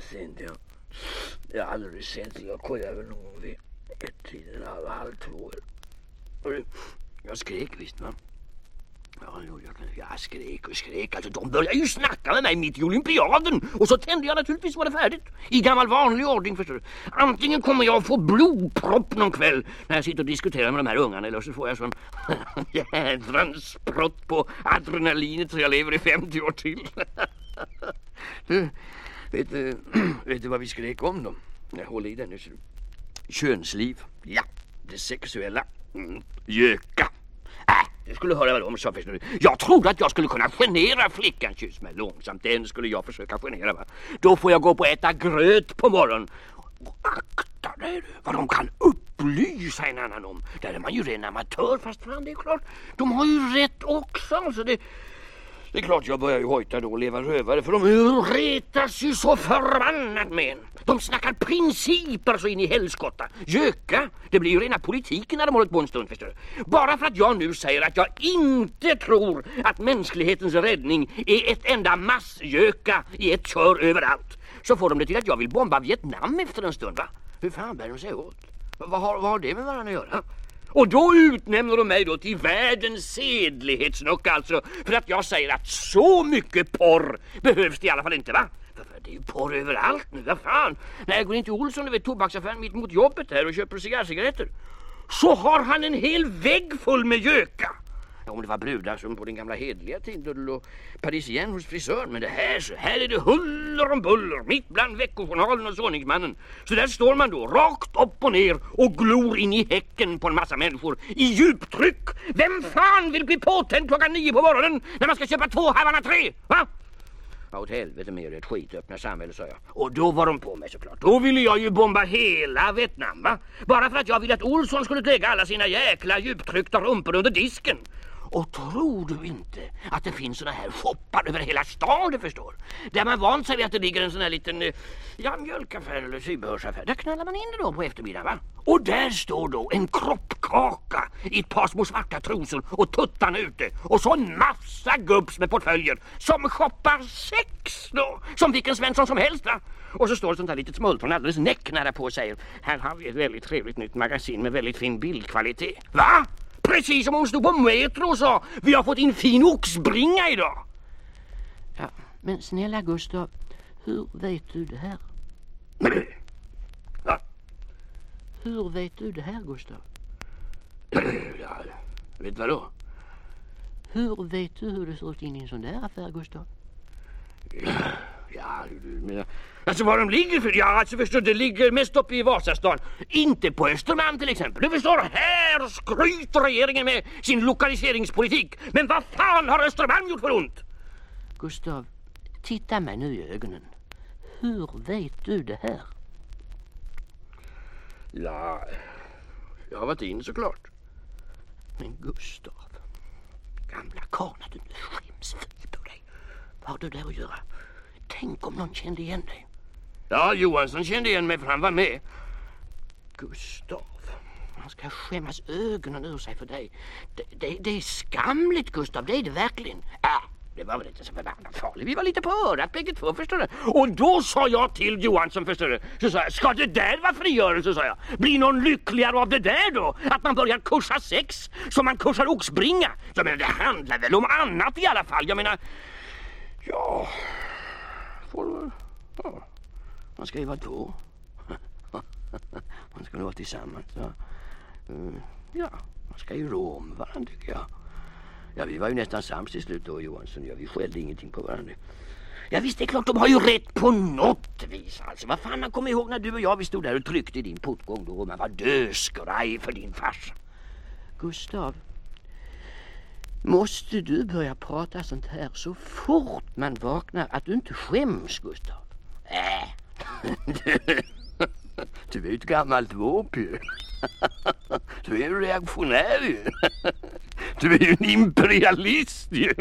Sent jag. Jag har aldrig sett jag kollade väl någon gång vid ett-tiden, halv, halv två. Jag skrek visst va. Jag, skrek och skrek. Alltså, de började ju snacka med mig mitt i olympiaden. Och så tände jag naturligtvis var det färdigt. I gammal vanlig ordning förstår. Antingen kommer jag att få blodpropp någon kväll när jag sitter och diskuterar med de här ungarna. Eller så får jag sån jädrans sprott på adrenalinet så jag lever i 50 år till. du, vet, vet du vad vi skrek om då? Jag håller i den nu. Könsliv. Ja, det sexuella. Mm. Göka. Du skulle höra vad de sa först Jag trodde att jag skulle kunna genera flickan. Kyss mig långsamt, den skulle jag försöka genera va. Då får jag gå på äta gröt på morgonen. Och akta dig du, vad de kan upplysa en annan om. Där är man ju ren amatör, fast fan det är klart. De har ju rätt också. Så det, det är klart jag börjar ju hojta då och leva rövare för de retas ju så förbannat med en. De snackar principer så in i helskotta. Göka, det blir ju rena politiken när de hållit på en stund förstår du. Bara för att jag nu säger att jag inte tror att mänsklighetens räddning är ett enda massgöka i ett kör överallt. Så får de det till att jag vill bomba Vietnam efter en stund va? Hur fan bär de sig åt? Vad har, vad har det med varandra att göra? Och då utnämner de mig då till världens sedlighetsnuck alltså för att jag säger att så mycket porr behövs det i alla fall inte va? Det är ju porr överallt nu, vad fan? När jag går in till Olsson vid tobaksaffären mitt mot jobbet här och köper cigarrcigaretter så har han en hel vägg full med göka. Om det var brudar som på den gamla hedliga tiden och parisien hos frisören. Men det här så, här är det huller om buller mitt bland veckojournalen och såningsmannen. Så där står man då rakt upp och ner och glor in i häcken på en massa människor i djuptryck. Vem fan vill bli påtänd klockan nio på morgonen när man ska köpa två Havanna tre? Va? Ja, åt helvete med ett skitöppna samhälle, sa jag. Och då var de på mig såklart. Då ville jag ju bomba hela Vietnam, va? Bara för att jag ville att Olsson skulle lägga alla sina jäkla djuptryckta rumpor under disken. Och tror du inte att det finns såna här shoppar över hela staden förstår? Där man vant sig vid att det ligger en sån här liten eh, ja, mjölkaffär eller sybehörsaffär. Där knallar man in det då på eftermiddagen, va? Och där står då en kroppkaka i ett par små svarta trosor och tuttarna ute. Och så en massa gubbs med portföljer som shoppar sex då. Som vilken Svensson som helst, va? Och så står det sånt där litet smultron alldeles näck nära på och säger Här har vi ett väldigt trevligt nytt magasin med väldigt fin bildkvalitet. Va? Precis som hon stod på Metro och sa Vi har fått in fin oxbringa idag. Ja, men snälla Gustav, hur vet du det här? Va? Hur vet du det här Gustav? Ja, vet vad då? Hur vet du hur det ser ut in i en sån där affär Gustav? Ja, ja. Alltså var de ligger för? Ja, alltså förstår det ligger mest uppe i Vasastan. Inte på Östermalm till exempel. Du förstår, här skryter regeringen med sin lokaliseringspolitik. Men vad fan har Östermalm gjort för ont? Gustav, titta mig nu i ögonen. Hur vet du det här? Ja, jag har varit in såklart. Men Gustav, gamla karna, du skäms fy på dig. Vad har du där att göra? Tänk om någon kände igen dig. Ja, Johansson kände igen mig för han var med. Gustav, man ska skämmas ögonen ur sig för dig. Det, det, det är skamligt, Gustav. Det är det verkligen. Ja, det var väl inte så förbannat farligt. Vi var lite på örat bägge två, förstår du. Och då sa jag till Johansson, förstår du. Så sa jag, ska det där vara frigörelse, sa jag. Blir någon lyckligare av det där då? Att man börjar kursa sex som man kursar oxbringa? Jag menar, det handlar väl om annat i alla fall. Jag menar, ja... Får, ja. Man ska ju vara två. Man ska vara tillsammans. Va? Mm, ja, man ska ju rå om varandra tycker jag. Ja, vi var ju nästan sams till slut då Johansson. Ja, vi skällde ingenting på varandra. Ja visst, det är klart de har ju rätt på något vis alltså. Vad fan, man kommer ihåg när du och jag vi stod där och tryckte i din portgång då och man var döskraj för din farsa. Gustav, måste du börja prata sånt här så fort man vaknar att du inte skäms, Gustav? Äh, du är ju ett gammalt våp ju. Du är ju reaktionär ju. Du är ju en imperialist ju.